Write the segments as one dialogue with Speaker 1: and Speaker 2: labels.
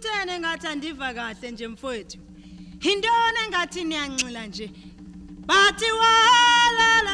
Speaker 1: kuthene ngathi andiva kahle nje mfowethu. Yintoni engathi niyanxila nje? Bathi walala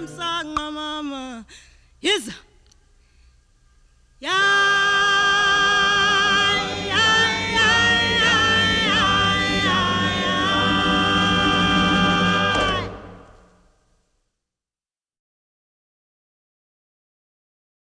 Speaker 1: kamsanqa mama. Yes, yeah